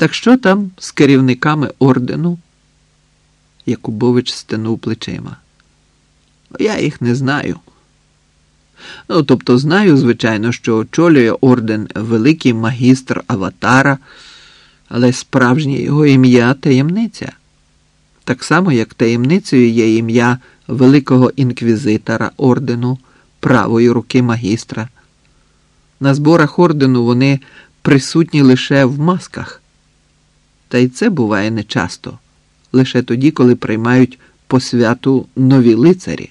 Так що там з керівниками ордену? Якубович стенув плечима. Я їх не знаю. Ну, тобто знаю, звичайно, що очолює орден великий магістр Аватара, але справжнє його ім'я таємниця. Так само, як таємницею є ім'я великого інквізитора ордену, правої руки магістра. На зборах ордену вони присутні лише в масках. Та й це буває нечасто, лише тоді, коли приймають по святу нові лицарі.